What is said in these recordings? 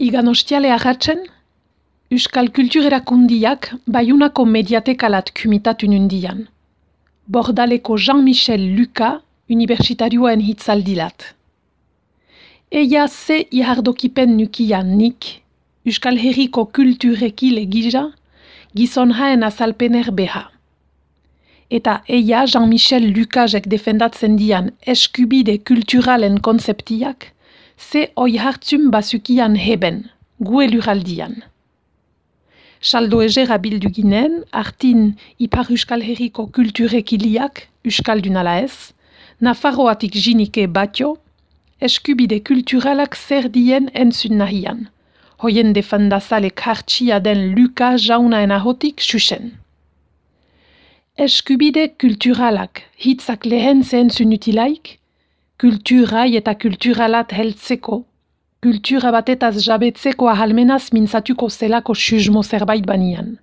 Igan ostiale ahatzen, Euskal Kulturerakundiak baiunako mediatekalat kumitatu nundian. Bordaleko Jean-Michel Luca, universitarioen hitzaldilat. Eia ze ihardokipen nukian nik, Euskal Herriko kulturekile gija, gizon haen azalpener beha. Eta eia Jean-Michel Lucasek defendatzen dian eskubide kulturalen konzeptiak, ze oi hartzum basukian heben, gue luraldian. Saldo egera bildu ginen, artin ipar Euskal Herriko kulturekiliak, Euskaldun ala ez, Nafarroatik jinike batio, eskubide kulturalak zer dien entzun nahian, hoien defendazalek hartxia den luka jaunaen ahotik susen. Eskubide kulturalak hitzak lehen zentzun utilaik, kulturai eta kulturalat heltzeko, kultura batetaz jabetzeko ahalmenaz mintzatuko zelako susmo zerbait banian.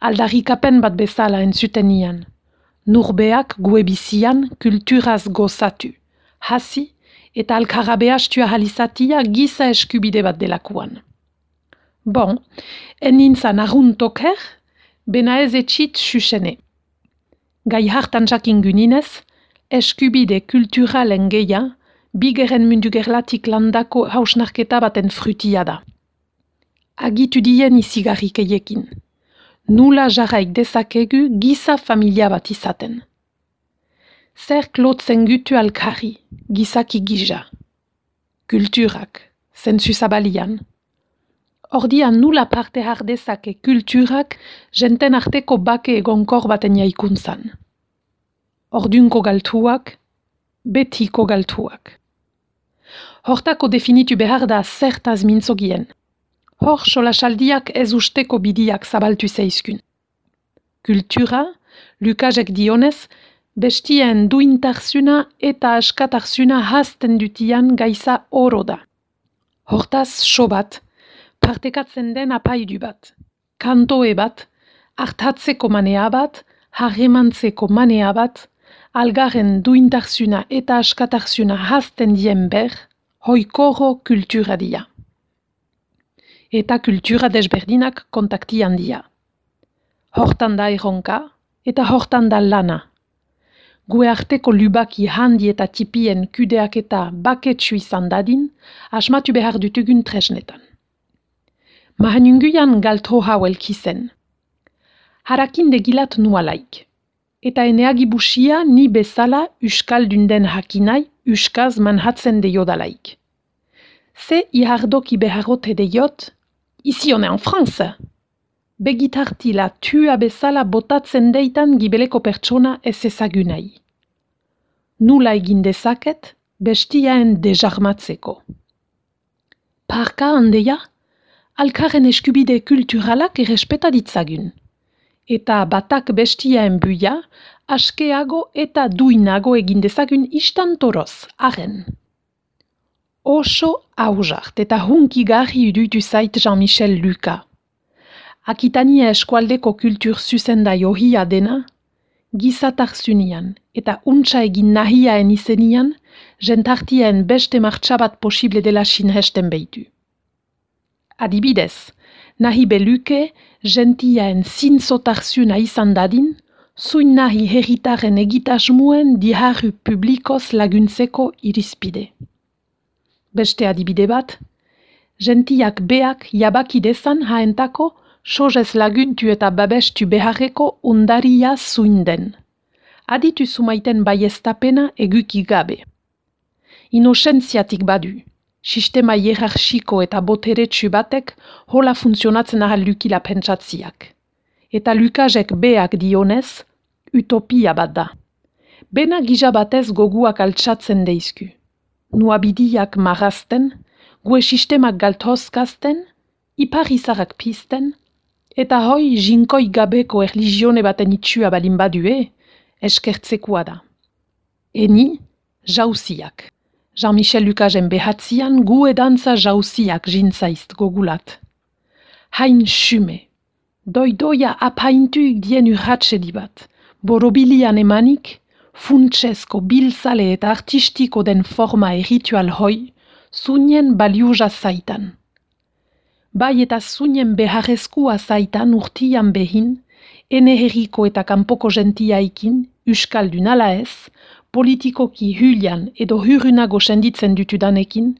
Aldarrikapen bat bezala entzuten nian. Nurbeak gue bizian kulturaz gozatu, hasi eta alkarabehastua halizatia giza eskubide bat delakuan. Bon, en nintzan toker, bena ez etxit susene. Gai hartan jakin guninez, eskubide kulturalen geia, bigeren mundu gerlatik landako hausnarketa baten frutia da. Agitu dien izigarrik eiekin. Nula jarraik dezakegu giza familia bat izaten. Zer klotzen gutu alkari, gizaki gija. Kulturak, zentzu zabalian. Ordian nula parte hardezake kulturak jenten arteko bake egonkor baten jaikuntzan. Ordunko galtuak, betiko galtuak. Hortako definitu behar da zertaz mintzogien. Hor solasaldiak ez usteko bidiak zabaltu zeizkun. Kultura, Lukasek dionez, bestien duintarzuna eta askatarzuna hasten dutian gaiza oro da. Hortaz sobat, partekatzen den apaidu bat, kantoe bat, hartatzeko manea bat, harremantzeko manea bat, algaren duintarzuna eta askatarzuna hasten dien ber, hoikoro kultura dia. Eta kultura desberdinak kontakti handia. Hortan da erronka eta hortan da lana. Gue arteko lubaki handi eta tipien kudeak eta baketsu izan dadin, asmatu behar dutugun tresnetan. Mahanunguian galtro hauel kizen. Harakin degilat nualaik. Eta eneagibusia ni bezala uskaldun den hakinai uskaz manhatzen de jodalaik. Se ihardoki beharrote de jot, ici on est en France. Begitartila tua bezala botatzen deitan gibeleko pertsona ez ezagunai. Nula egin dezaket, bestiaen dejarmatzeko. Parka handeia, alkaren eskubide kulturalak errespeta ditzagun. Eta batak bestiaen buia, askeago eta duinago egin dezagun istantoroz, arren. Oso aujart eta hunkigarri udutu zait Jean-Michel Luca. Akitania eskualdeko kultur zuzenda johia dena, gizatarzunian eta untsa egin nahiaen izenian, jentartien beste martxabat posible dela sinhesten behitu. Adibidez, nahi beluke, gentiaen zintzotarzuna izan dadin, zuin nahi herritaren egitasmuen diharru publikoz laguntzeko irizpide. Beste adibide bat, gentiak beak jabaki dezan haentako sozez laguntu eta babestu beharreko undaria zuin den. Aditu sumaiten baiestapena eguki gabe. Inosentziatik badu, sistema hierarxiko eta boteretsu batek hola funtzionatzen ahal lukila pentsatziak eta Lukasek beak dionez, utopia bat da. Bena gija batez goguak altsatzen deizku. Nuabidiak marazten, gue sistemak galtozkazten, ipar izarrak pizten, eta hoi jinkoi gabeko erligione baten itxua balin badue, eskertzekoa da. Eni, jauziak. Jean-Michel Lukasen behatzian gu edantza jauziak jintzaizt gogulat. Hain xume, doidoia apaintuik dien urratxe bat, borobilian emanik, funtsesko bilzale eta artistiko den forma erritual hoi, zunien baliuza zaitan. bai eta zuinen beharrezkua zaitan urtian behin, ene herriko eta kanpoko gentiaikin, uskaldun ala ez, politikoki hylian edo hyrunago senditzen dutudanekin,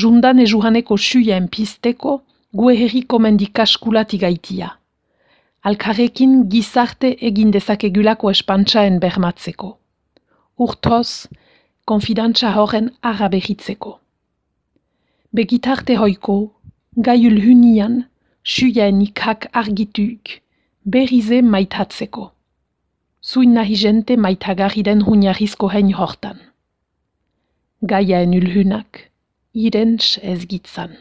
jundan e juhaneko suien pisteko, gue herriko mendikaskulati gaitia. Alkarrekin gizarte egin dezakegulako espantsaen bermatzeko. Urtoz, konfidantza horren arabehitzeko. Begitarte hoiko, gaiul hunian, suien ikak argituk, berrize maitatzeko. Zuin nahi jente maitagarri den huniarrizko hein hortan. Gaia en ulhunak, irents ez gitzan.